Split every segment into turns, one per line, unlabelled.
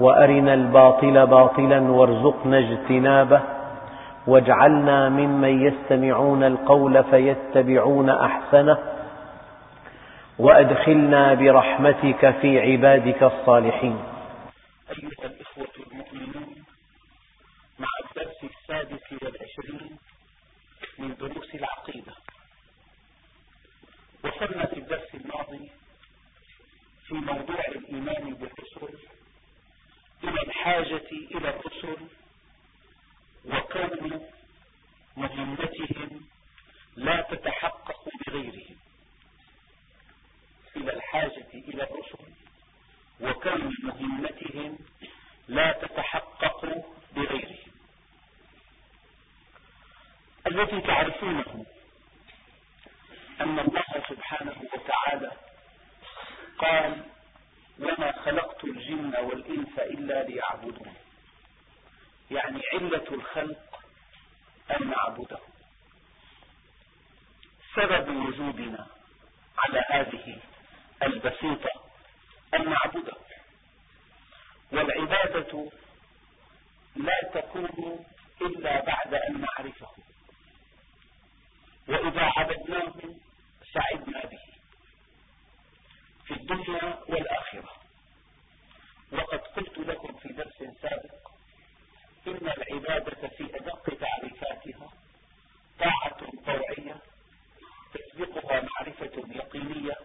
وأرنا الباطل باطلا وارزقنا اجتنابه واجعلنا ممن يستمعون القول فيتبعون أحسنه وأدخلنا برحمتك في عبادك الصالحين.
أيها الإخوة المؤمنون مع الدرس السادس والعشرين من دروس العقيدة وصلنا في الدرس الماضي في موضوع الإيمان بالرسل إلى الحاجة إلى الرسل وكون مهمتهم لا تتحقق بغيرهم. إلى الحاجة إلى الرسل وكون مهمتهم لا تتحقق بغيرهم. الذي تعرفونه أن الله سبحانه وتعالى قال وما خلقت الجن والإنس إلا ليعبدون. يعني علة الخلق أن نعبده سبب وجودنا على هذه البسيطة أن نعبده والعبادة لا تكون إلا بعد أن نعرفه. وإذا عبدناه سعدنا به. في الدنيا والآخرة. وقد قلت لكم في درس سابق إن العبادة في أدق تعريفاتها طاعة طوعية تسبقها معرفة يقينية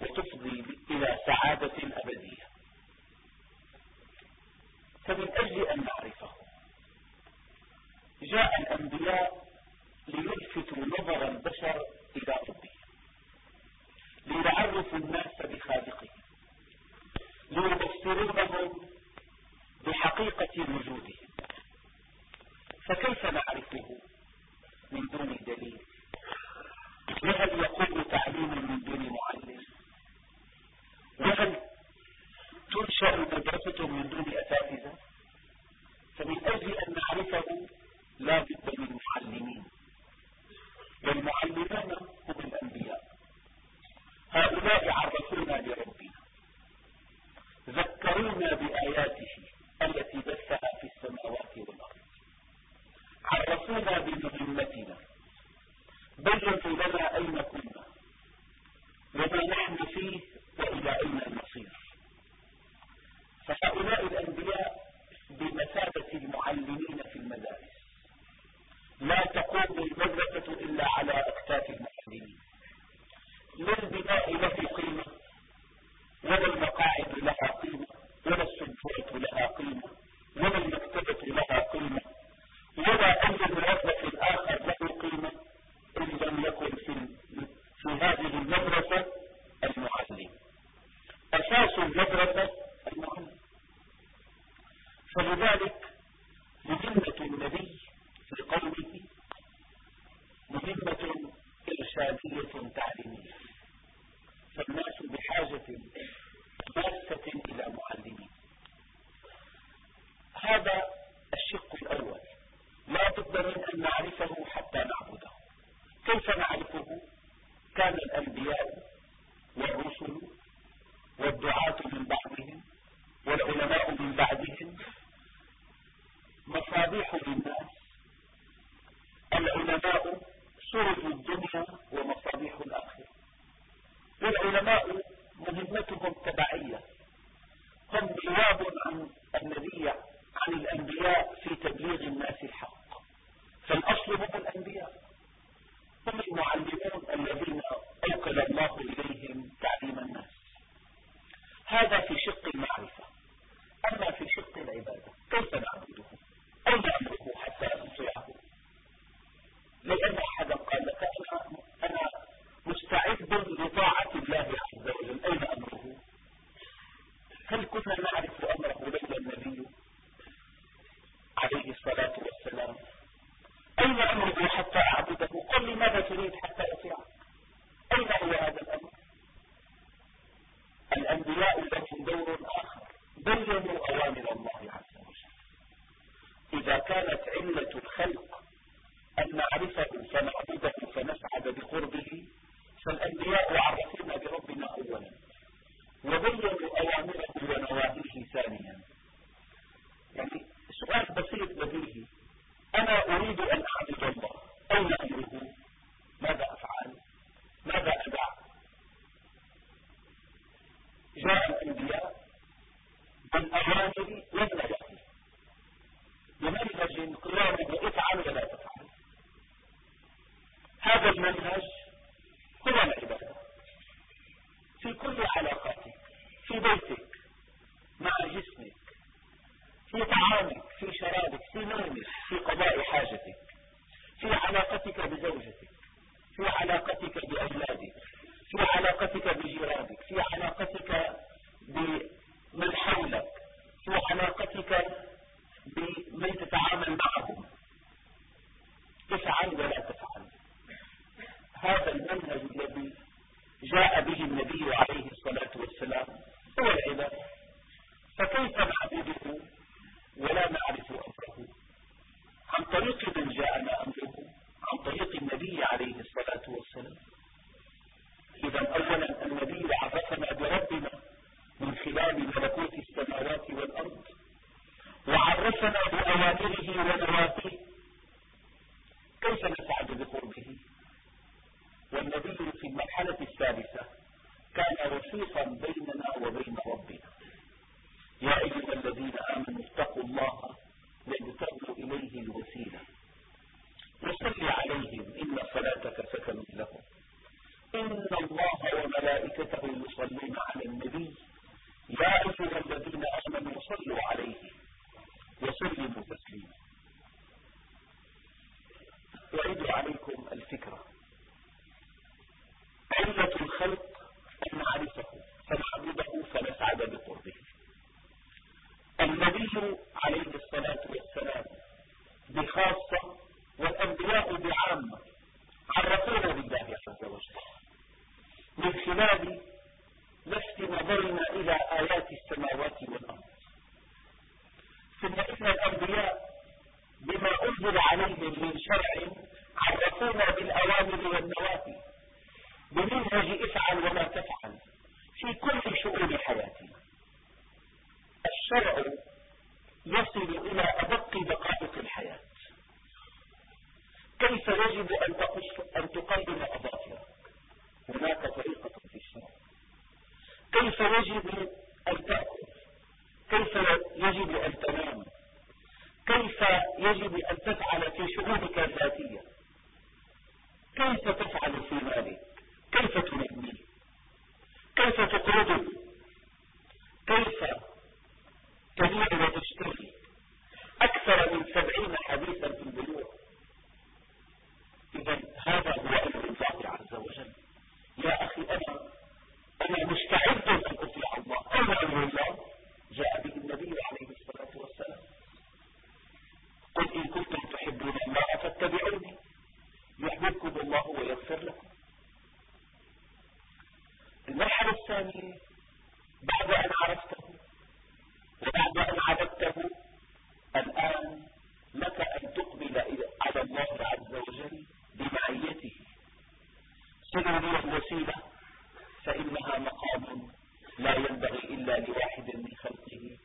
وتفضي إلى سعادة أبدية. فمن أجل أن نعرفه جاء الأنبياء ليلفتوا نظر البشر إلى ربهم. ليعرفوا الناس بخالقهم ليبصرونهم بحقيقة وجودهم. فكيف نعرفه من دون دليل؟ وهل يقوم تعليم من دون معلم؟ وهل تنشأ مدرسة من دون أساتذة؟ فمن أجل أن نعرفه لا بد من معلمين والمعلمون هم الأنبياء. هؤلاء عرفونا بربنا ذكرونا بآياته التي بثها في السماوات والأرض. عرفونا بمهمتنا. بينوا لنا أين كنا. وما نحن فيه وإلى أين المصير فهؤلاء الأنبياء بمثابة المعلمين في المدارس. لا تقوم المدرسة إلا على أكتاف المعلمين لا البناء له قيمة ولا المقاعد لها قيمة ولا السنفرة لها قيمة ولا المكتبة لها قيمة ولا أي موظف آخر له قيمة إن لم يكن في, في هذه المدرسة المعلم. أساس المدرسة المعلم. فلذلك مهمة النبي في قوله مهمة إرشادية تعليمية. فالناس بحاجة ماسة إلى معلمين. هذا الشق الأول. لا بد من أن نعرفه حتى نعبده. كيف نعرفه؟ كان الأنبياء والرسل والدعاة من بعدهم والعلماء من بعدهم مصابيح للناس. العلماء سرج الدنيا ومصابيح الآخرة. والعلماء مهمتهم تبعية. هم نواب عن النبي عن الأنبياء في تبليغ الناس الحق. فالأصل هم الأنبياء هم المعلمون الذين أوكل الله إليهم تعليم الناس هذا في شق المعرفة أما في شق العبادة كيف نعبده أين نأمره حتى نطيعه لو أن أحدا قال لك أنا, أنا مستعد لطاعة الله عز وجل أين أمره هل كنا نعرف أمره لولا النبي الأوامر والنواهي بمنهج قيامه افعل ولا تفعل هذا المنهج هو العبادة في كل علاقاتك في بيتك مع جسمك في طعامك في شرابك في نومك في قضاء حاجتك في علاقتك بزوجتك في علاقتك بأولادك في علاقتك بجيرانك في علاقتك بمن حولك في علاقتك بمن تتعامل معهم تفعل ولا تفعل هذا المنهج الذي جاء به النبي عليه الصلاة والسلام هو العبادة فكيف نعبده ولا نعرف أمره عن طريق من جاءنا أمره عن طريق النبي عليه الصلاة والسلام إذا أولا النبي عرفنا بربنا من خلال ملكوت السماوات والأرض وعرفنا بأوامره ونواهيه كيف نسعد بقربه والنبي في المرحلة الثالثة كان رفيقا بيننا وبين ربنا يا أيها الذين آمنوا اتقوا الله وابتغوا إليه الوسيلة وصل عليهم إن صلاتك سكن لهم إن الله وملائكته يصلون على النبي يا أيها الذين آمنوا صلوا عليه وسلموا تسليما أعيد عليكم الفكرة علة الخلق أن نعرفه فنعبده فنسعد بقربه النبي عليه الصلاة والسلام بخاصة والأنبياء بعامة عرفونا بالله عز وجل من خلال لفت نظرنا إلى آيات السماوات والأرض. ثم إن الأنبياء بما أنزل عليهم من شرع عرفونا بالأوامر والنواهي بمنهج افعل ولا تفعل في كل شؤون حياتنا. الشرع يصل إلى أدق دقائق الحياة. كيف يجب أن تقص أن تقدم أظافرك؟ هناك طريقة في الشرع. كيف يجب أن تأكل؟ كيف يجب أن تنام؟ كيف يجب أن تفعل في شؤونك الذاتية؟ كيف تفعل في مالك؟ كيف تنمي؟ كيف تقرضه كيف تبيع وتشتري؟ أكثر من سبعين حديثا في البيوع. إذا هذا هو أمر الله عز وجل. يا أخي أنا أنا مستعد أن أطيع الله. أمر الله. جاء به النبي عليه الصلاة والسلام. قل إن كنتم تحبون الله فاتبعوني. يحببكم الله ويغفر لكم. المرحلة الثانية بعد أن عرفته وبعد أن عبدته الآن لك أن تقبل على الله عز وجل بمعيته. لي الوسيلة. فإنها مقام لا ينبغي إلا لواحد من خلقه.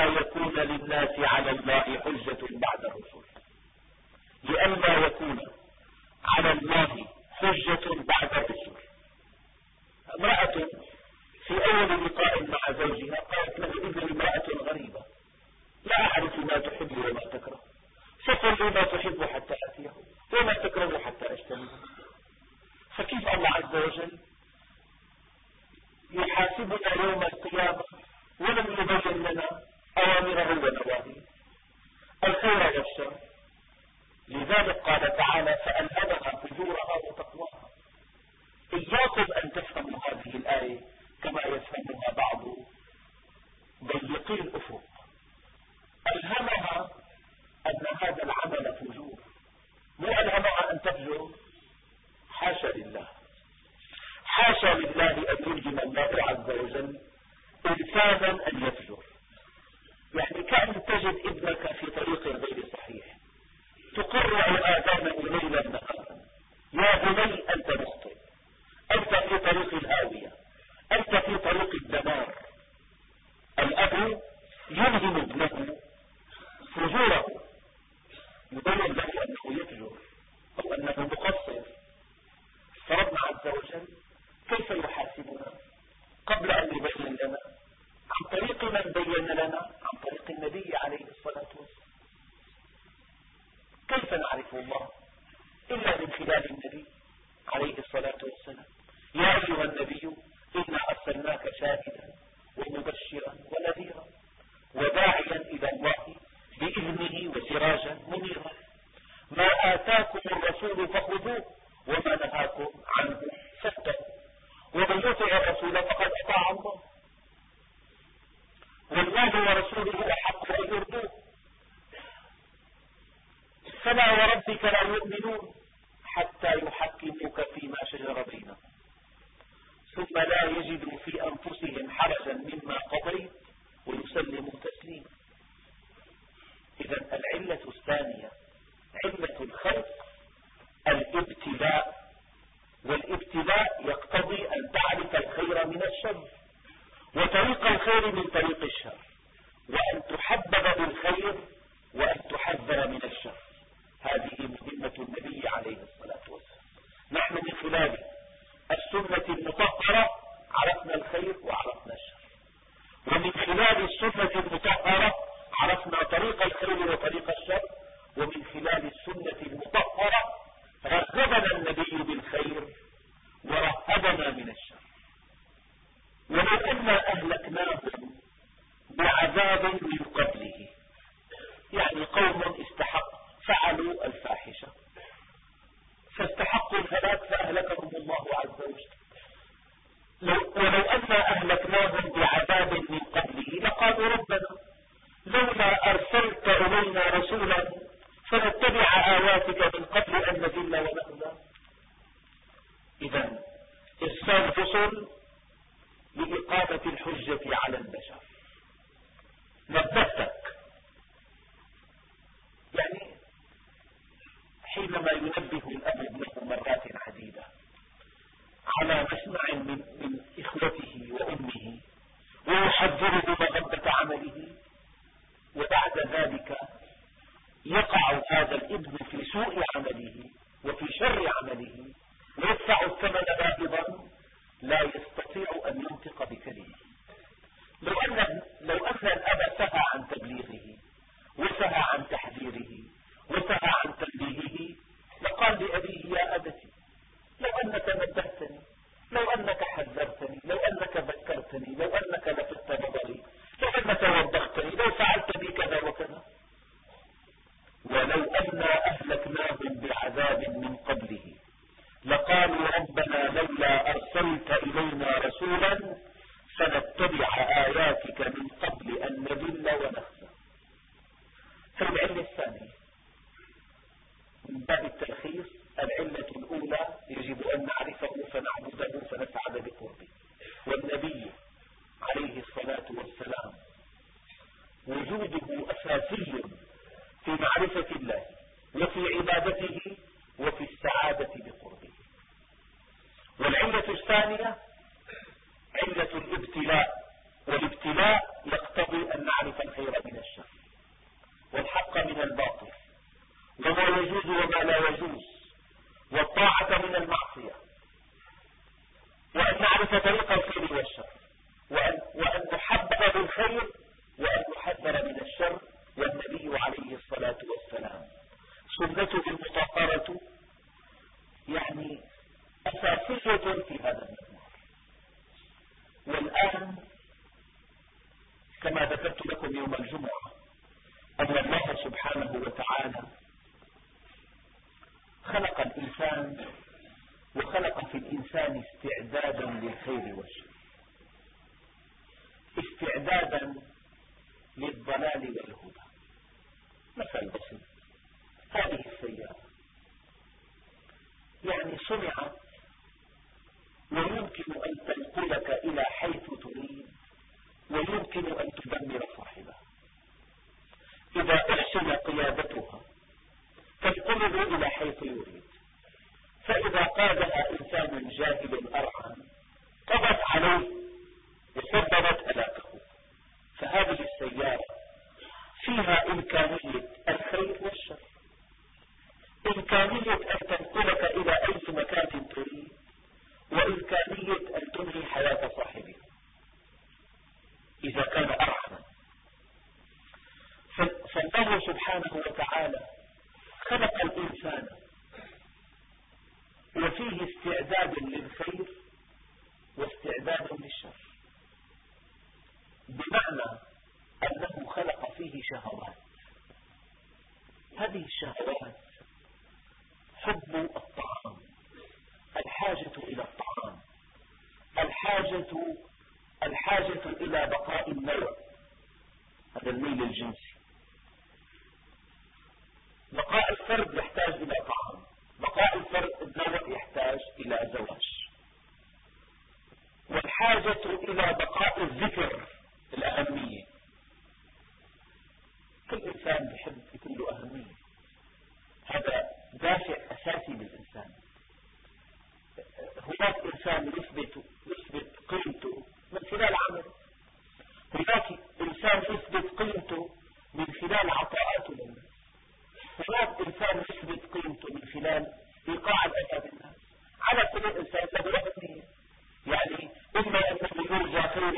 لئلا يكون للناس على الله حجة بعد الرسل لئلا يكون على الله حجة بعد الرسل امرأة في أول لقاء مع زوجها قالت له إذن امرأة غريبة لا أعرف ما تحب وما تكره. فقل لي ما تحب حتى أتيه وما تكره حتى أجتمعه فكيف الله عز وجل يحاسبنا يوم القيامة ولم يبين لنا أوامره ونواهيه الخير والشر لذلك قال تعالى فألهمها فجورها وتقواها. إياكم أن تفهموا هذه الآية كما يفهمها بعض ضيقي الأفق. ألهمها أن هذا العمل فجور. مو ألهمها أن تفجر؟ حاشا لله. حاشا لله أن يلجم الله عز وجل إنسانا أن يفجر. يعني كأن تجد ابنك في طريق غير صحيح. تقرع آذانه ليلا نهارا يا بني أنت مخطئ. أنت في طريق الهاوية. أنت في طريق الدمار. الأب يلهم ابنه فجوره. يبين له أنه يفجر أو أنه مقصر. فربنا عز وجل كيف يحاسبنا قبل أن يبين لنا؟ عن طريق من بين لنا؟ عن طريق النبي عليه الصلاة والسلام. كيف نعرف الله إلا من خلال النبي عليه الصلاة والسلام؟ يا أيها النبي إنا أرسلناك شاهدا ومبشرا ونذيرا وداعيا إلى الله بإذنه وسراجا منيرا. ما آتاكم الرسول فخذوه وما نهاكم عنه فاتقوا ومن يطع الرسول فقد أطاع الله. والله ورسوله أحق أن يرضوه فلا وربك لا يؤمنون حتى يحكموك فيما شجر بينهم. ثم لا يجدوا في أنفسهم حرجا مما قضيت ويسلموا تسليما. إذا العلة الثانية علة الخلق الابتلاء. والابتلاء يقتضي أن تعرف الخير من الشر. وطريق الخير من طريق الشر. وأن تحبب بالخير وأن تحذر من الشر. هذه مهمة النبي عليه الصلاة والسلام. نحن من خلال السنة المطهرة عرفنا الخير وعرفنا الشر. ومن خلال السنة المطهرة عرفنا طريق الخير وطريق الشر. ومن خلال السنة المطهرة رغبنا النبي بالخير ورهبنا من الشر. ولو أنا أهلكناهم بعذاب من قبله. يعني قوم استحق فعلوا الفاحشة.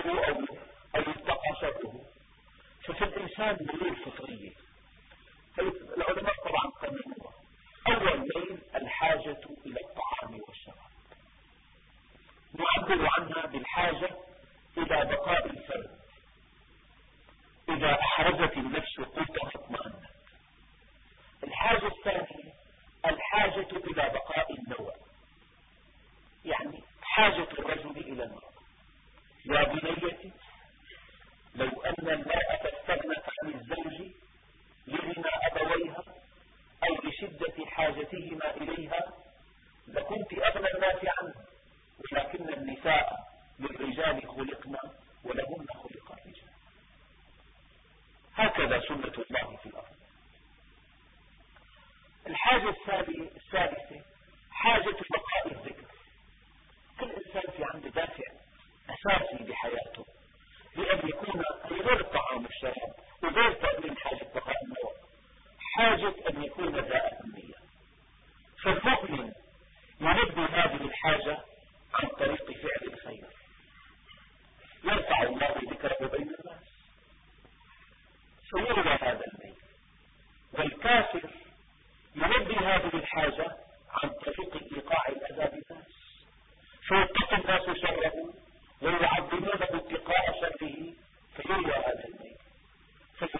أو أو ففي الإنسان ميول فطرية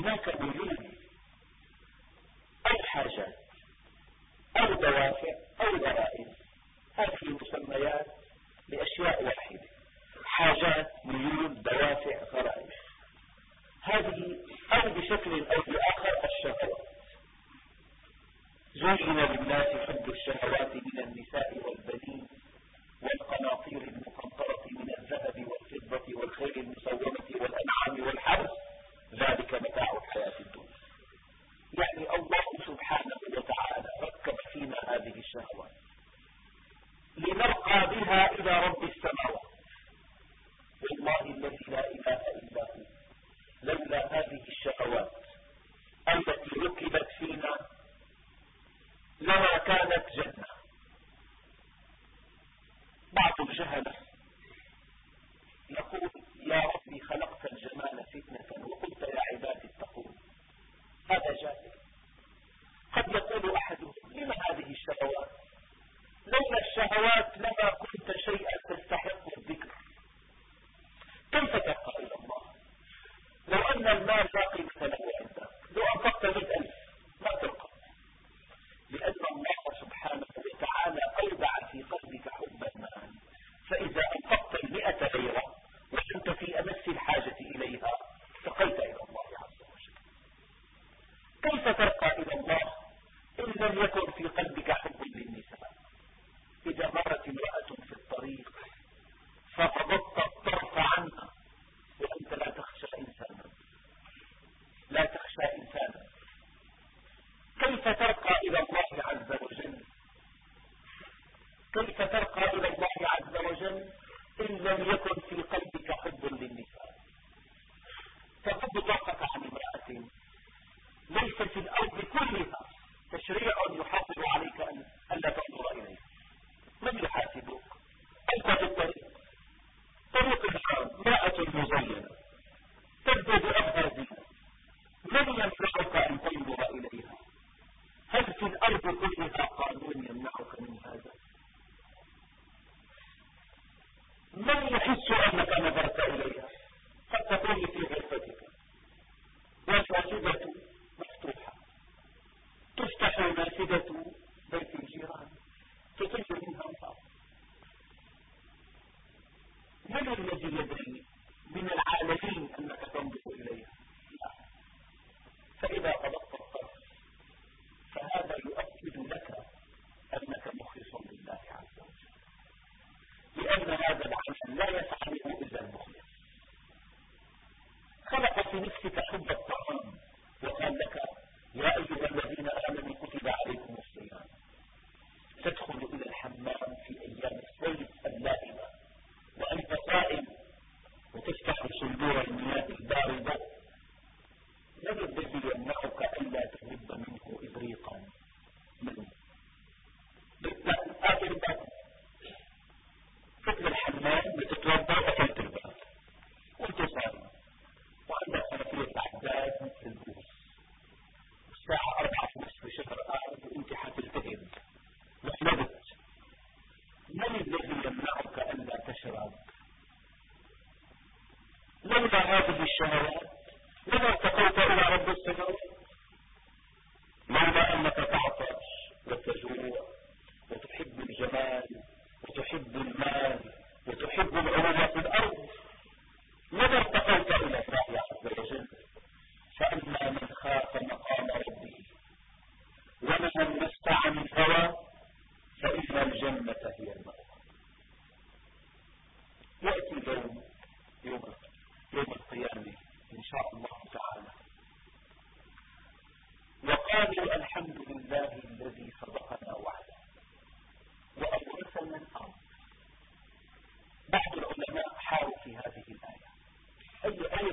فهناك كيف ترقى إلى الله إن لم يكن في قلبك حب للنساء؟ إذا مرت امرأة في الطريق فقبضت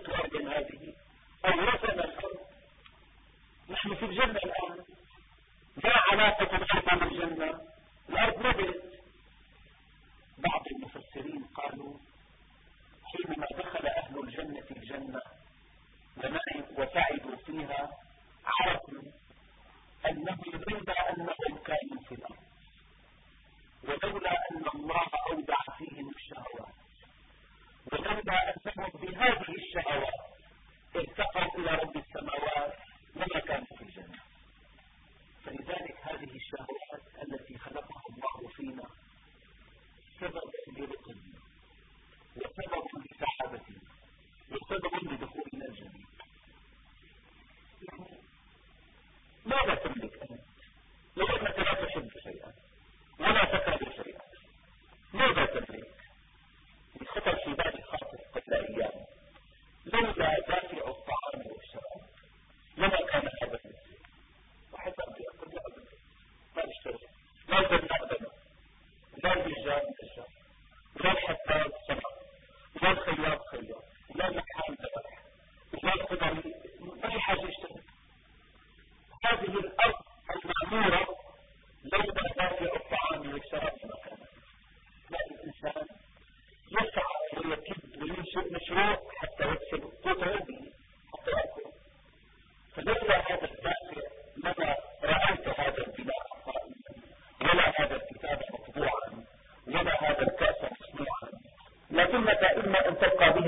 toi.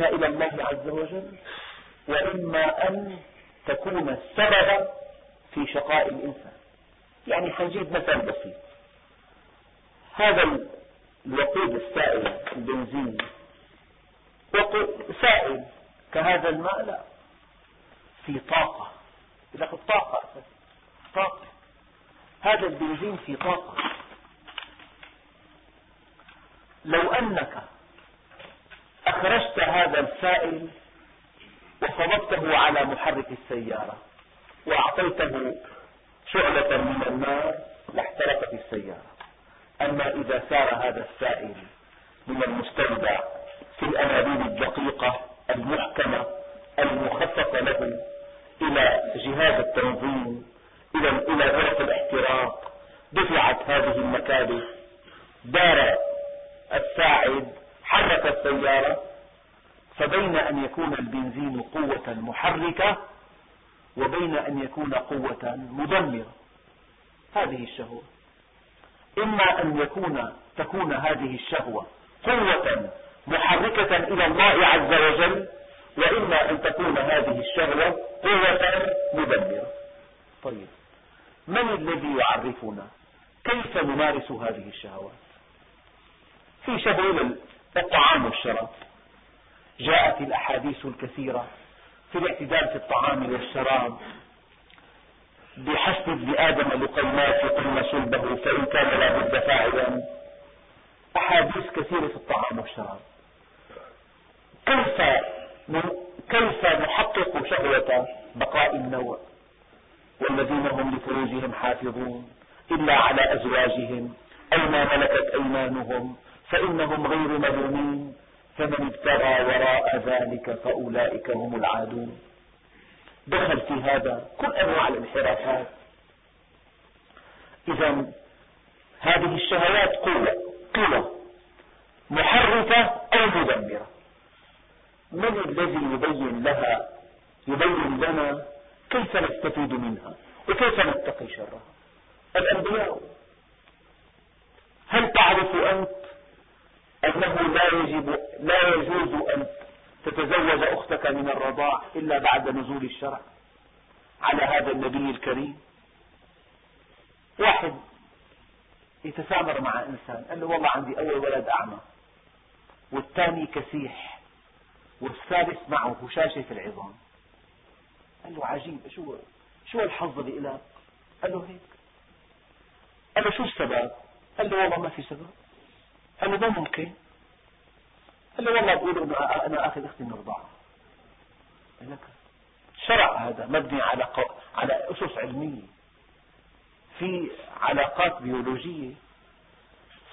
إلى الله عز وجل وإما أن تكون السبب في شقاء الإنسان. يعني حنجيب مثل بسيط. هذا الوقود السائل البنزين. سائل كهذا الماء لا. في طاقة. لك الطاقة طاقة. هذا البنزين في طاقة. لو أنك أخرجت هذا السائل وصببته على محرك السيارة وأعطيته شعلة من النار لاحترقت السيارة. أما إذا سار هذا السائل من المستودع في الأنابيب الدقيقة المحكمة المخصصة له إلى جهاز التنظيم إلى إلى غرف الاحتراق دفعت هذه المكابس. دار الساعد حرك السيارة فبين أن يكون البنزين قوة محركة وبين أن يكون قوة مدمرة. هذه الشهوة. إما أن يكون تكون هذه الشهوة قوة محركة إلى الله عز وجل وإما أن تكون هذه الشهوة قوة مدمرة. طيب من الذي يعرفنا؟ كيف نمارس هذه الشهوات؟ في شهوة الطعام والشراب. جاءت الأحاديث الكثيرة في الاعتدال في الطعام والشراب بحسب ابن آدم لقيمات يقلن صلبه فإن كان لا بد فاعلا. أحاديث كثيرة في الطعام والشراب. كيف كيف نحقق شهوة بقاء النوع والذين هم لفروجهم حافظون إلا على أزواجهم أو ما ملكت أيمانهم فإنهم غير ملومين فمن ابتغى وراء ذلك فأولئك هم العادون. دخل في هذا كل أنواع الانحرافات. إذا هذه الشهوات قوة قوة محركة أو مدمرة. من الذي يبين لها يبين لنا كيف نستفيد منها وكيف نتقي شرها؟ الأنبياء. هل تعرف أنت أنه لا يجب لا يجوز أن تتزوج أختك من الرضاع إلا بعد نزول الشرع على هذا النبي الكريم. واحد يتسامر مع إنسان قال له والله عندي أول ولد أعمى والثاني كسيح والثالث معه هشاشة في العظام. قال له عجيب شو شو الحظ اللي لك قال له هيك. قال له شو السبب؟ قال له والله ما في سبب. قال له ما ممكن؟ قال له والله بقول إنه أنا أخذ أختي من لك شرع هذا مبني على على أسس علمية. في علاقات بيولوجية.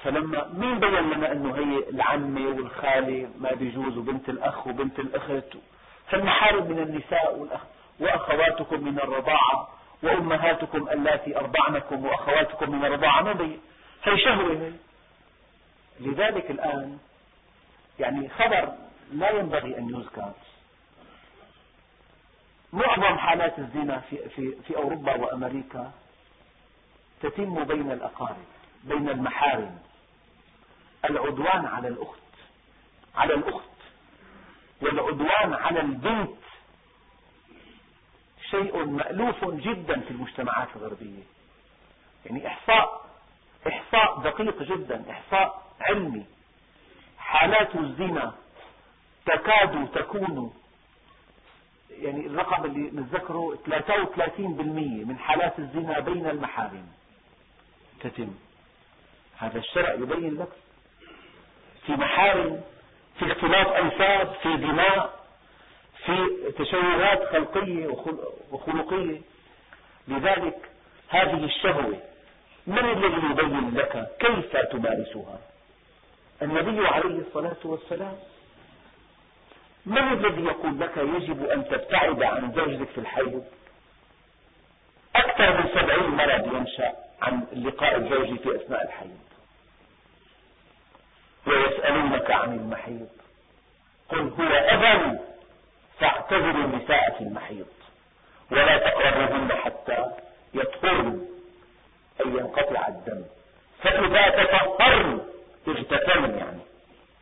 فلما مين بين لنا إنه هي العمة والخالة ما بيجوز وبنت الأخ وبنت الأخت؟ فالمحارم من النساء والأخ. وأخواتكم من الرضاعة وأمهاتكم اللاتي أرضعنكم وأخواتكم من الرضاعة. ما بين؟ هي شهوة هي لذلك الآن يعني خبر لا ينبغي أن يذكر. معظم حالات الزنا في, في, في أوروبا وأمريكا تتم بين الأقارب بين المحارم. العدوان على الأخت على الأخت والعدوان على البنت شيء مألوف جدا في المجتمعات الغربية. يعني إحصاء إحصاء دقيق جدا إحصاء علمي. حالات الزنا تكاد تكون يعني الرقم اللي نتذكره 33% من حالات الزنا بين المحارم. تتم. هذا الشرع يبين لك في محارم في اختلاط أنساب في دماء في تشوهات خلقية وخلقية. لذلك هذه الشهوة من الذي يبين لك كيف تمارسها؟ النبي عليه الصلاة والسلام من الذي يقول لك يجب أن تبتعد عن زوجتك في الحيض؟ أكثر من سبعين مرض ينشأ عن لقاء الزوج في أثناء الحيض. ويسألونك عن المحيض. قل هو أذى فاعتذروا النساء في المحيض. ولا تقربوهن حتى يطهرن أي ينقطع الدم. فإذا تطهرن اغتسلن يعني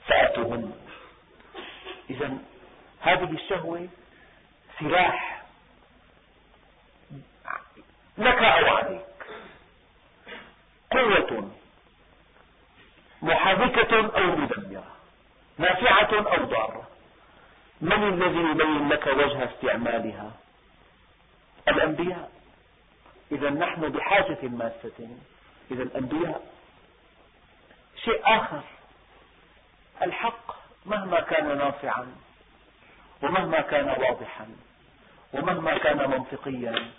فأتوهن إذا هذه الشهوة سلاح. لك أو عليك. قوة محركة أو مدمرة. نافعة أو ضارة. من الذي يبين لك وجه استعمالها؟ الأنبياء. إذا نحن بحاجة ماسة. إذا الأنبياء شيء آخر. الحق مهما كان نافعا ومهما كان واضحا ومهما كان منطقيا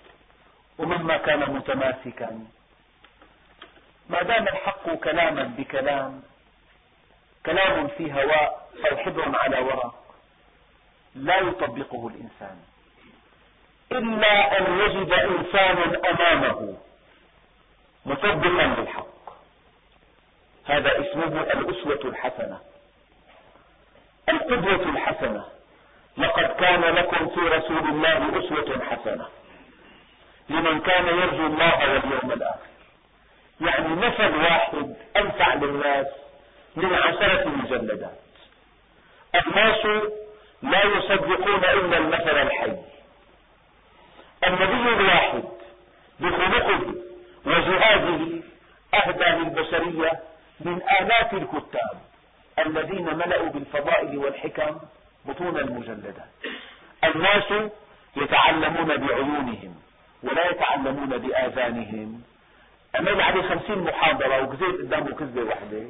ومهما كان متماسكا. ما دام الحق كلاما بكلام كلام في هواء أو حبر على ورق لا يطبقه الإنسان. إلا أن يجد إنسانا أمامه مطبقا للحق هذا اسمه الأسوة الحسنة. القدوة الحسنة. لقد كان لكم في رسول الله أسوة حسنة. لمن كان يرجو الله واليوم الآخر. يعني مثل واحد أنفع للناس من عشرة مجلدات. الناس لا يصدقون إلا المثل الحي. النبي الواحد بخلقه وجهاده أهدى للبشرية من آلاف الكتاب الذين ملأوا بالفضائل والحكم بطون المجلدات. الناس يتعلمون بعيونهم ولا يتعلمون بآذانهم. أما عليه خمسين محاضرة وكذب قدامه كذبة واحدة.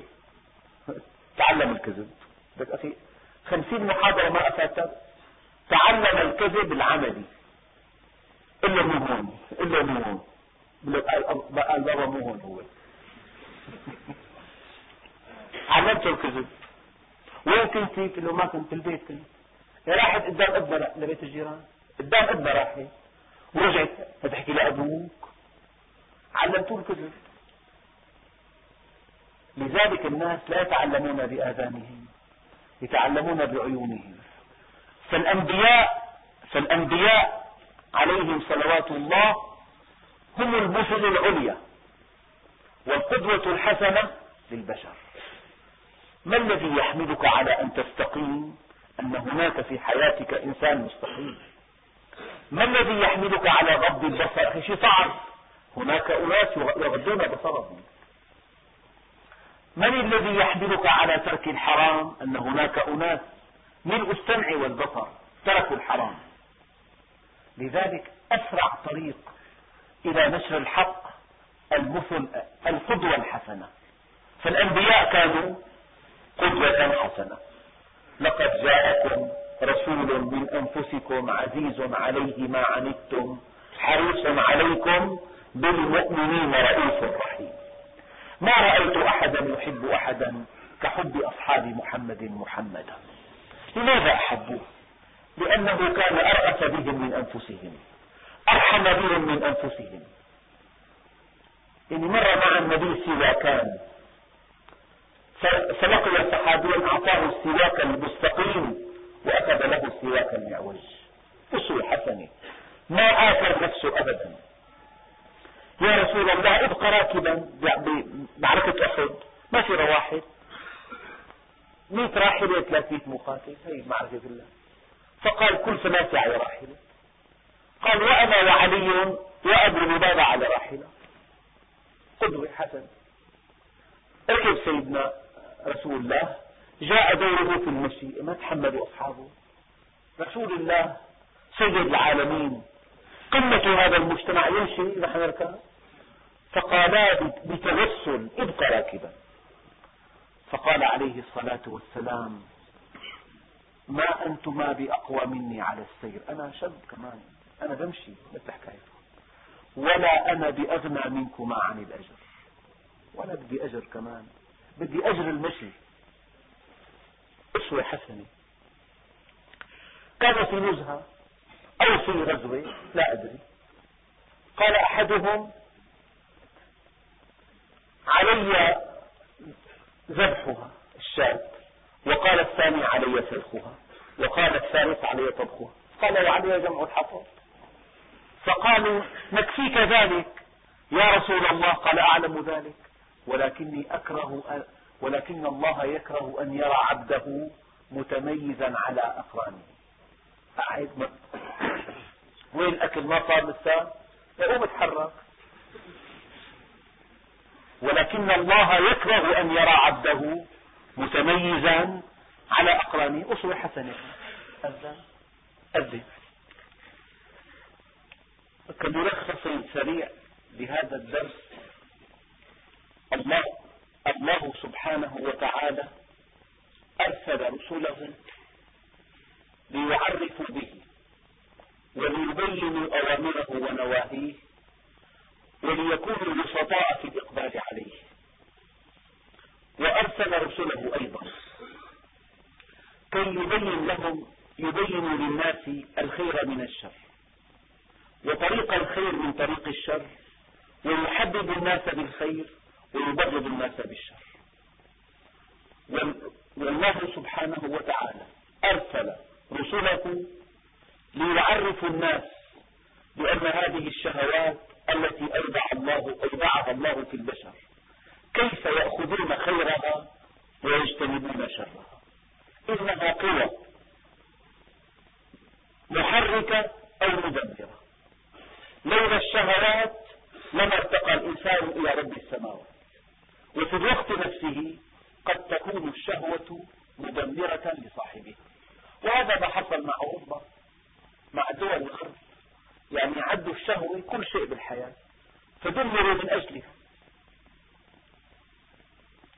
تعلم الكذب. بس أخي خمسين محاضرة ما أفاتت تعلم الكذب العملي. إلا مو هون إلا مو هون. قال بابا مو هون هو. علمته الكذب. وين كنتي؟ قلت له ما كنت في البيت كنت. راحت قدام ابنها لبيت الجيران. قدام ابنها راحت ورجعت فتحكي لأبوك علمتوه الكذب. لذلك الناس لا يتعلمون بآذانهم يتعلمون بعيونهم. فالأنبياء فالأنبياء عليهم صلوات الله هم المثل العليا والقدوة الحسنة للبشر. ما الذي يحملك على أن تستقيم أن هناك في حياتك إنسان مستقيم؟ ما الذي يحملك على غض البصر شيء صعب هناك أناس يغضون بصرهم. من الذي يحملك على ترك الحرام؟ أن هناك أناس ملء السمع والبصر تركوا الحرام. لذلك أسرع طريق إلى نشر الحق المثل القدوة الحسنة. فالأنبياء كانوا قدوة حسنة. لقد جاءكم رسول من أنفسكم عزيز عليه ما عنتم حريص عليكم بالمؤمنين رؤوف رحيم. ما رأيت أحدا يحب أحدا كحب أصحاب محمد محمدا. لماذا أحبوه لأنه كان أرأف بهم من أنفسهم أرحم بهم من أنفسهم. يعني مر مع النبي سواكان فلقي صحابيا أعطاه السواك المستقيم وأخذ له السواك المعوج أسوة حسنة ما آثر نفسه أبدا. يا رسول الله ابقى راكبا بمعركة أحد. ما في رواحل مئة راحلة ثلاثمئة مقاتل. هي معركة الله. فقال كل ثلاثة على راحلة. قال وأنا وعلي وأبو لبابة على راحلة. قدوة حسن ركب سيدنا. رسول الله جاء دوره في المشي ما تحملوا أصحابه. رسول الله سيد العالمين. قمة هذا المجتمع يمشي نحن نركب فقالا بتوسل ابق راكبا. فقال عليه الصلاة والسلام ما أنتما بأقوى مني على السير. أنا شاب كمان أنا بمشي مثل حكايته ولا أنا بأغنى منكما عن الأجر. ولا بدي أجر كمان. بدي أجر المشي أسوة حسنة. كان في نزهة أو في غزوة لا أدري. قال أحدهم علي ذبحها الشاة. وقال الثاني علي سلخها وقال الثالث علي طبخها. قال وعلي جمع الحطب فقالوا نكفيك ذلك؟ يا رسول الله قال أعلم ذلك. ولكني أكره ولكن الله يكره أن يرى عبده متميزا على أقرانه قاعد وين الأكل؟ ما صار لسه يقوم يتحرك ولكن الله يكره أن يرى عبده متميزا على أقرانه أسوة حسنة أذن. أذن. كملخص سريع لهذا الدرس الله الله سبحانه وتعالى أرسل رسله ليعرفوا به وليبينوا أوامره ونواهيه وليكونوا بسطاء في الإقبال عليه. وأرسل رسله أيضا كي يبين لهم يبين للناس الخير من الشر. وطريق الخير من طريق الشر ويحبب الناس بالخير ويبغض الناس بالشر. والله سبحانه وتعالى أرسل رسله ليعرفوا الناس بأن هذه الشهوات التي أودع الله أودعها الله في البشر كيف يأخذون خيرها ويجتنبون شرها؟ إنها قوة محركة أو مدمرة. لولا الشهوات لما ارتقى الإنسان إلى رب السماوات. وفي الوقت نفسه قد تكون الشهوة مدمرة لصاحبها وهذا ما حصل مع أوروبا مع دول الغرب يعني عدوا الشهوة كل شيء بالحياة. فدمروا من أجلها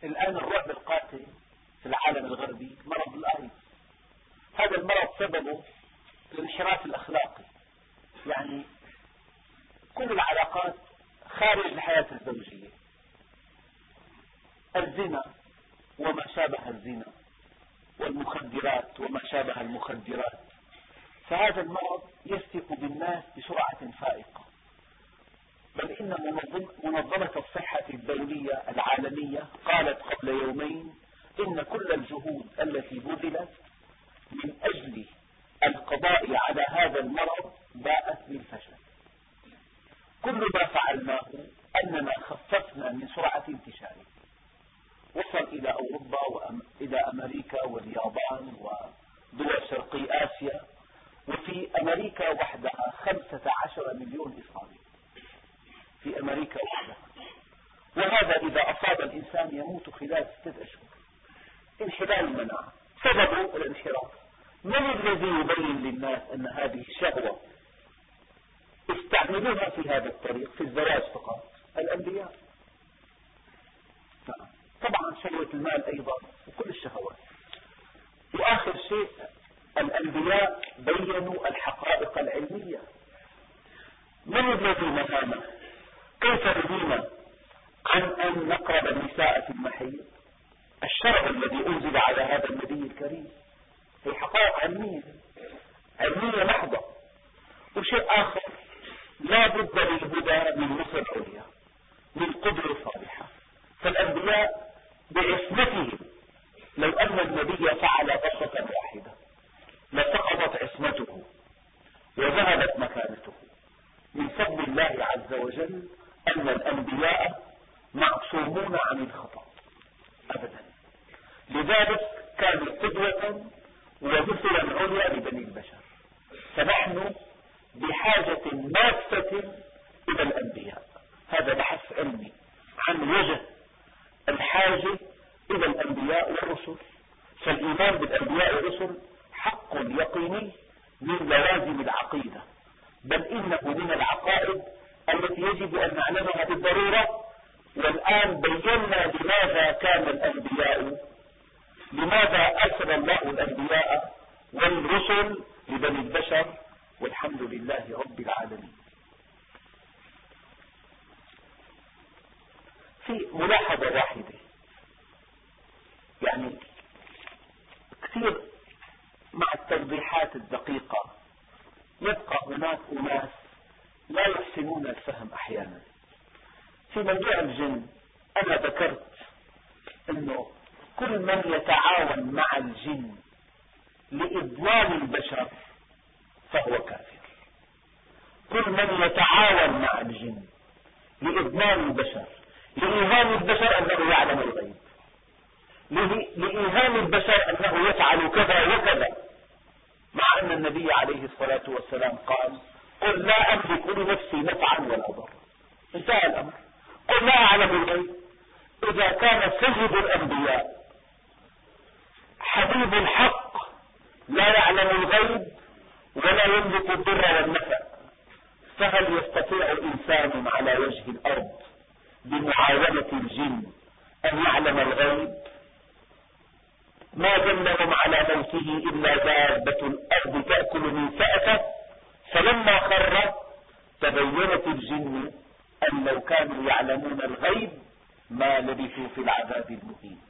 الآن الرعب القاتل في العالم الغربي مرض الآيدز هذا المرض سببه الانحراف الأخلاقي. يعني كل العلاقات خارج الحياة الزوجية. الزنا وما شابه الزنا والمخدرات وما شابه المخدرات. فهذا المرض يفتك بالناس بسرعة فائقة. بل إن منظمة الصحة الدولية العالمية قالت قبل يومين إن كل الجهود التي بذلت من أجل القضاء على هذا المرض باءت بالفشل كل ما فعلناه أننا خففنا من سرعة انتشاره وصل إلى أوروبا وإلى أمريكا واليابان ودول شرقي آسيا وفي أمريكا وحدها خمسة عشر مليون إصابي في أمريكا وحدها وهذا إذا أصاب الإنسان يموت خلال ستة أشهر انحلال المناعة سبب الانحراف من الذي يبين للناس أن هذه شهوة استعملوها في هذا الطريق في الزواج فقط الأنبياء طبعا شهوة المال أيضا وكل الشهوات وآخر شيء الأنبياء بينوا الحقائق العلمية من الذي نهانا كيف نهينا عن أن نقرب النساء في المحيط الشرع الذي أنزل على هذا النبي الكريم في حقائق علمية علمية محضة وشيء آخر لا بد للهدى من نصر عليا من قدرة صالحة فالأنبياء بعصمتهم لو أن النبي فعل قصة واحدة لسقطت عصمته وذهبت مكانته من فضل الله عز وجل أن الأنبياء معصومون عن الخطأ أبدا لذلك كان قدوة ومثلا عليا لبني البشر فنحن ماسة إلى الأنبياء. هذا بحث علمي عن وجه الحاجة إلى الأنبياء والرسل. فالإيمان بالأنبياء والرسل حق يقيني من لوازم العقيدة. بل إنه من العقائد التي يجب أن نعلمها بالضرورة. والآن بينا لماذا كان الأنبياء لماذا أرسل الله الأنبياء والرسل لبني البشر. والحمد لله رب العالمين في ملاحظة واحدة يعني كثير مع التوضيحات الدقيقة يبقى هناك أناس لا يحسنون الفهم أحيانا في موضوع الجن أنا ذكرت أنه كل من يتعاون مع الجن لإضلال البشر فهو كافر كل من يتعاون مع الجن لإضلال البشر لإيهام البشر أنه يعلم الغيب لإيهام البشر أنه يفعل كذا وكذا مع أن النبي عليه الصلاة والسلام قال قل لا أملك لنفسي نفعا ولا ضرا انتهى الأمر قل لا أعلم الغيب إذا كان سيد الأنبياء حبيب الحق لا يعلم الغيب ولا يملك الضر والنفع فهل يستطيع إنسان على وجه الأرض بمعاونة الجن أن يعلم الغيب. ما دلهم على موته إلا دابة الأرض تأكل من سأته فلما خر تبينت الجن أن لو كانوا يعلمون الغيب ما لبثوا في العذاب المهين.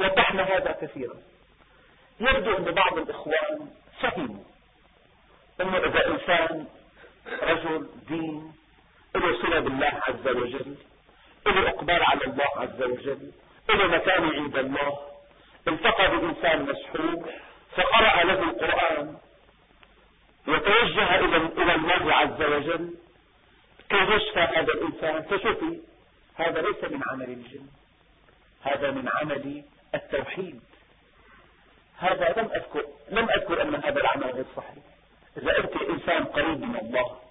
وضحنا هذا كثيرا. يبدو أن بعض الإخوان فهموا أنه إذا إنسان رجل دين له صلة بالله عز وجل له إقبال على الله عز وجل له مكان عند الله التقى بإنسان مسحور فقرأ له القرآن وتوجه إلى الله عز وجل كي يشفى هذا الإنسان فشفي. هذا ليس من عمل الجن هذا من عمل التوحيد. هذا لم أذكر لم أذكر أن هذا العمل غير صحيح. إذا أنت إنسان قريب من الله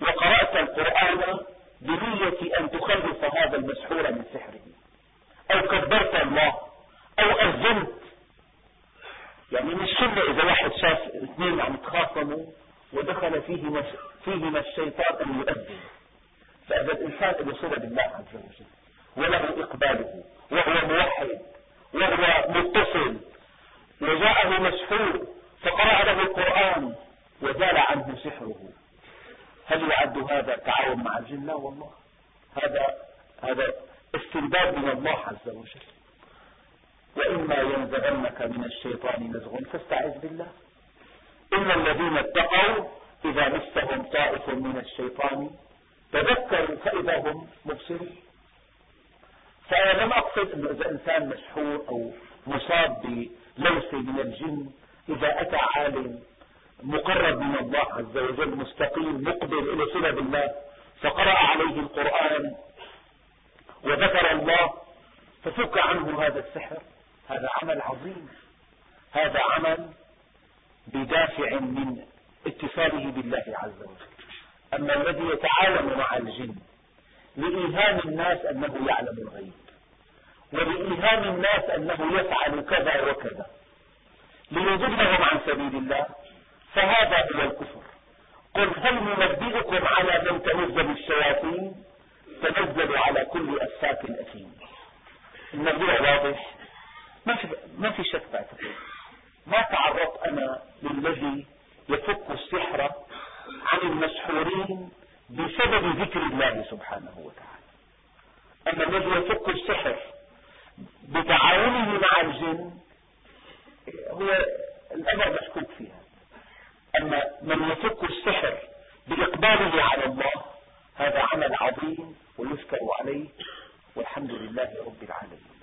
وقرأت القرآن بنية أن تخلص هذا المسحور من سحره. أو كبرت الله أو أذنت. يعني مش سنة إذا واحد شاف اثنين عم يتخاصموا ودخل فيهما فيهما الشيطان أن يؤذن. فإذا الإنسان له صلة بالله عز وجل وله إقباله وهو موحد وهو متصل وجاءه مسحور فقرأ له القرآن وزال عنه سحره. هل يعد هذا تعاون مع الجن؟ لا والله. هذا هذا استنباد من الله عز وجل. وإما ينزغنك من الشيطان نزغ فاستعذ بالله. إن الذين اتقوا إذا مسهم طائف من الشيطان تذكروا فإذا هم مبصرون. فأنا لم أقصد أنه إذا إنسان مسحور أو مصاب بلوث من الجن إذا أتى عالم مقرب من الله عز وجل مستقيم مقبل إلى صلة بالله. فقرأ عليه القرآن وذكر الله ففك عنه هذا السحر. هذا عمل عظيم. هذا عمل بدافع من اتصاله بالله عز وجل. أما الذي يتعاون مع الجن لإيهام الناس أنه يعلم الغيب ولإيهام الناس أنه يفعل كذا وكذا ليضلهم عن سبيل الله. فهذا هو الكفر. قل هل ننبئكم على من تنزل الشياطين؟ تنزل على كل أفاك أثيم. النبي واضح. ما في, ما في شك بعتقد ما تعرضت أنا للذي يفك السحر عن المسحورين بسبب ذكر الله سبحانه وتعالى. أما الذي يفك السحر بتعاونه مع الجن هو الأمر مشكوك فيها. أن من يفك السحر بإقباله على الله هذا عمل عظيم ويذكر عليه والحمد لله رب العالمين.